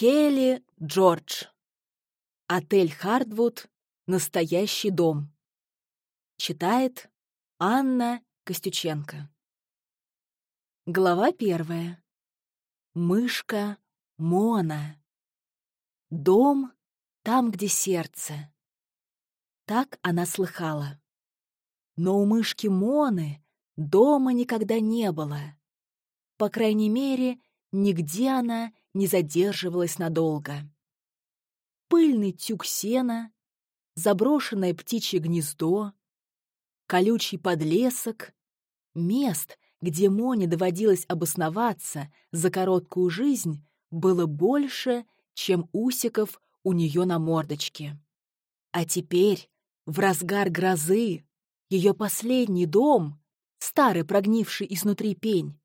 Келли Джордж. Отель Хардвуд. Настоящий дом. Читает Анна Костюченко. Глава первая. Мышка Мона. Дом там, где сердце. Так она слыхала. Но у мышки Моны дома никогда не было. По крайней мере, нигде она не задерживалась надолго. Пыльный тюк сена, заброшенное птичье гнездо, колючий подлесок, мест, где Моне доводилось обосноваться за короткую жизнь, было больше, чем усиков у нее на мордочке. А теперь, в разгар грозы, ее последний дом, старый прогнивший изнутри пень,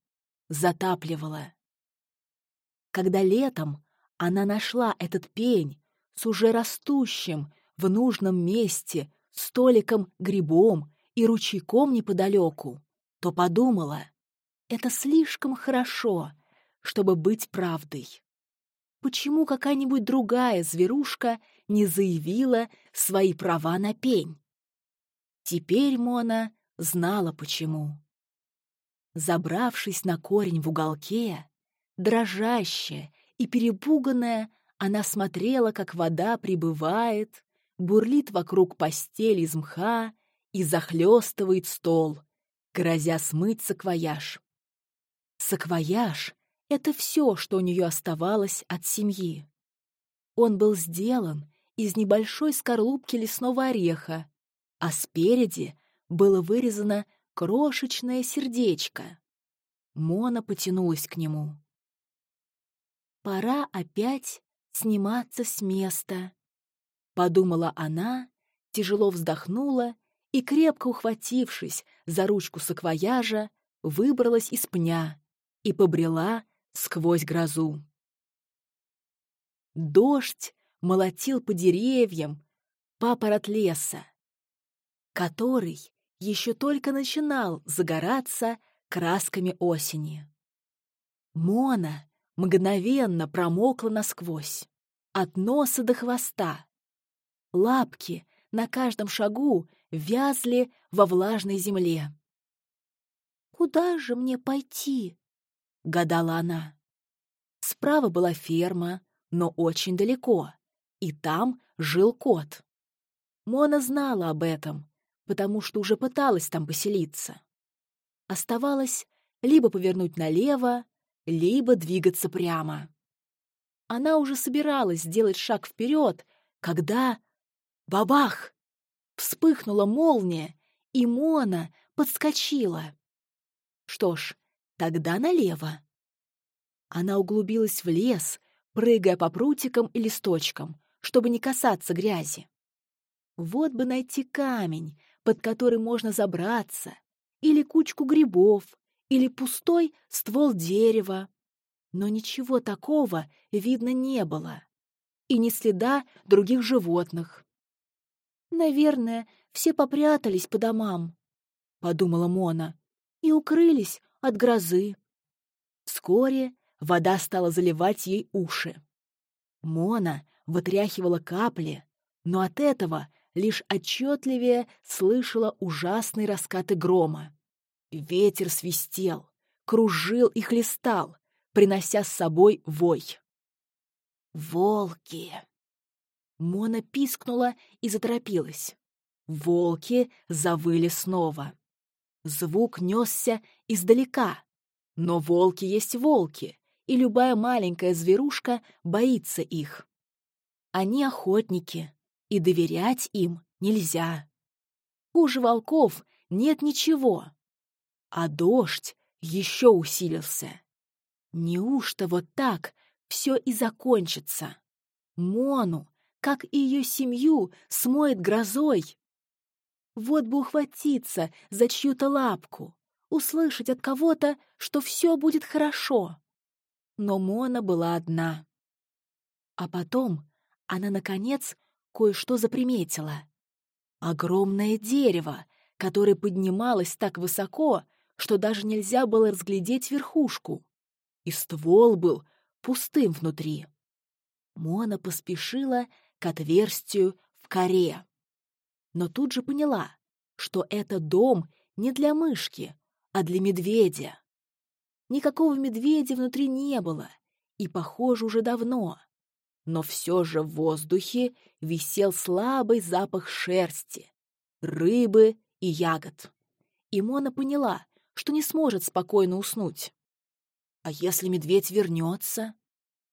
затапливало. Когда летом она нашла этот пень с уже растущим в нужном месте столиком грибом и ручейком неподалеку, то подумала, это слишком хорошо, чтобы быть правдой. Почему какая-нибудь другая зверушка не заявила свои права на пень? Теперь Мона знала почему. Забравшись на корень в уголке, Дрожащая и перепуганная, она смотрела, как вода прибывает, бурлит вокруг постели из мха и захлестывает стол, грозя смыть саквояж. Саквояж — это все, что у нее оставалось от семьи. Он был сделан из небольшой скорлупки лесного ореха, а спереди было вырезано крошечное сердечко. Мона потянулась к нему. Пора опять сниматься с места. Подумала она, тяжело вздохнула и, крепко ухватившись за ручку саквояжа, выбралась из пня и побрела сквозь грозу. Дождь молотил по деревьям папорот леса, который еще только начинал загораться красками осени. Мона мгновенно промокла насквозь, от носа до хвоста. Лапки на каждом шагу вязли во влажной земле. «Куда же мне пойти?» — гадала она. Справа была ферма, но очень далеко, и там жил кот. Мона знала об этом, потому что уже пыталась там поселиться. Оставалось либо повернуть налево, либо двигаться прямо. Она уже собиралась сделать шаг вперед, когда... Бабах! Вспыхнула молния, и Мона подскочила. Что ж, тогда налево. Она углубилась в лес, прыгая по прутикам и листочкам, чтобы не касаться грязи. Вот бы найти камень, под который можно забраться, или кучку грибов, или пустой ствол дерева. Но ничего такого видно не было. И ни следа других животных. «Наверное, все попрятались по домам», — подумала Мона, «и укрылись от грозы». Вскоре вода стала заливать ей уши. Мона вытряхивала капли, но от этого лишь отчетливее слышала ужасные раскаты грома. Ветер свистел, кружил и хлестал, принося с собой вой. «Волки!» Мона пискнула и заторопилась. Волки завыли снова. Звук несся издалека. Но волки есть волки, и любая маленькая зверушка боится их. Они охотники, и доверять им нельзя. Хуже волков нет ничего, а дождь еще усилился. Неужто вот так все и закончится? Мону, как и ее семью, смоет грозой. Вот бы ухватиться за чью-то лапку, услышать от кого-то, что все будет хорошо. Но Мона была одна. А потом она, наконец, кое-что заприметила. Огромное дерево, которое поднималось так высоко, что даже нельзя было разглядеть верхушку, и ствол был пустым внутри. Мона поспешила к отверстию в коре. Но тут же поняла, что это дом не для мышки, а для медведя. Никакого медведя внутри не было, и, похоже, уже давно. Но все же в воздухе висел слабый запах шерсти, рыбы и ягод. И Мона поняла, что не сможет спокойно уснуть. А если медведь вернется?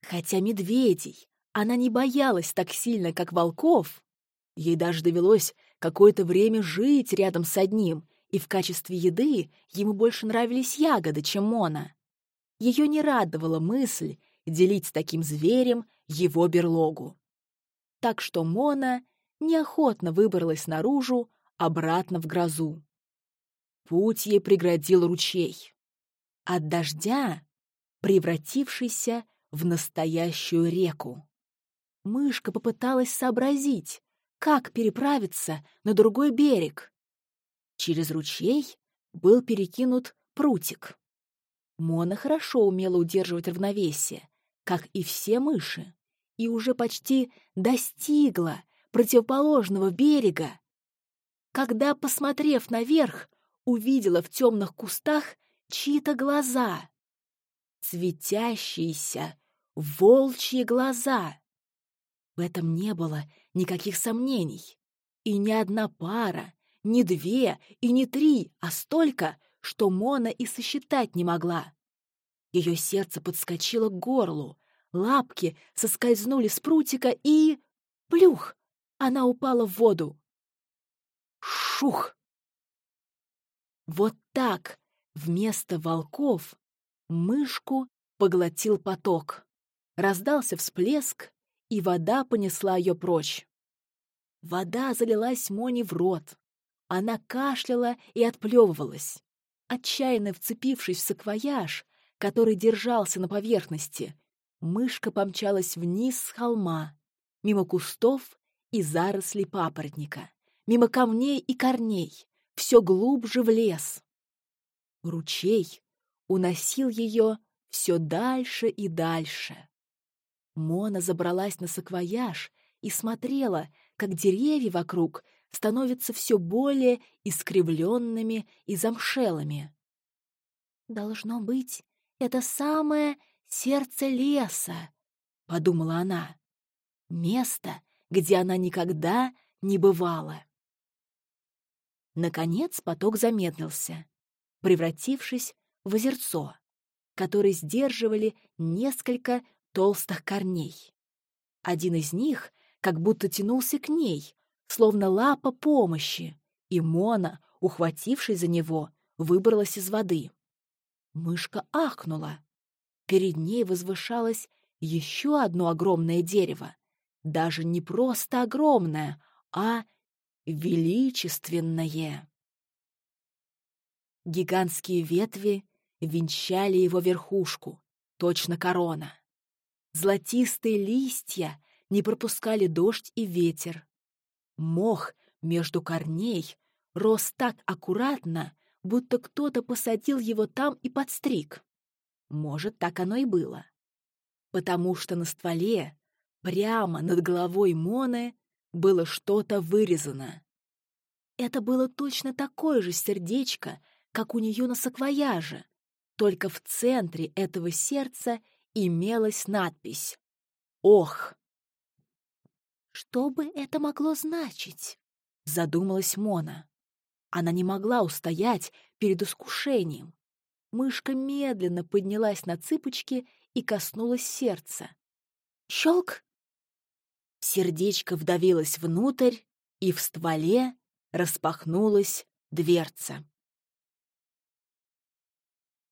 Хотя медведей она не боялась так сильно, как волков. Ей даже довелось какое-то время жить рядом с одним, и в качестве еды ему больше нравились ягоды, чем Мона. Ее не радовала мысль делить с таким зверем его берлогу. Так что Мона неохотно выбралась наружу, обратно в грозу. Путь ей преградил ручей. От дождя, превратившийся в настоящую реку. Мышка попыталась сообразить, как переправиться на другой берег. Через ручей был перекинут прутик. Мона хорошо умела удерживать равновесие, как и все мыши, и уже почти достигла противоположного берега, когда, посмотрев наверх, увидела в темных кустах чьи-то глаза. Светящиеся волчьи глаза. В этом не было никаких сомнений. И ни одна пара, ни две и ни три, а столько, что Мона и сосчитать не могла. Ее сердце подскочило к горлу, лапки соскользнули с прутика и... Плюх! Она упала в воду. Шух! Вот так вместо волков мышку поглотил поток. Раздался всплеск, и вода понесла ее прочь. Вода залилась Моне в рот. Она кашляла и отплевывалась. Отчаянно вцепившись в саквояж, который держался на поверхности, мышка помчалась вниз с холма, мимо кустов и зарослей папоротника, мимо камней и корней, все глубже в лес. Ручей уносил ее все дальше и дальше. Мона забралась на саквояж и смотрела, как деревья вокруг становятся все более искривленными и замшелыми. «Должно быть, это самое сердце леса», — подумала она. «Место, где она никогда не бывала». Наконец поток замедлился, превратившись в озерцо, которое сдерживали несколько толстых корней. Один из них как будто тянулся к ней, словно лапа помощи, и Мона, ухватившись за него, выбралась из воды. Мышка ахнула. Перед ней возвышалось еще одно огромное дерево. Даже не просто огромное, а величественное. Гигантские ветви венчали его верхушку, точно корона. Золотистые листья не пропускали дождь и ветер. Мох между корней рос так аккуратно, будто кто-то посадил его там и подстриг. Может, так оно и было. Потому что на стволе, прямо над головой Моны, было что-то вырезано. Это было точно такое же сердечко, как у нее на саквояже, только в центре этого сердца имелась надпись «Ох!». «Что бы это могло значить?» — задумалась Мона. Она не могла устоять перед искушением. Мышка медленно поднялась на цыпочки и коснулась сердца. Щелк! Сердечко вдавилось внутрь, и в стволе распахнулась дверца.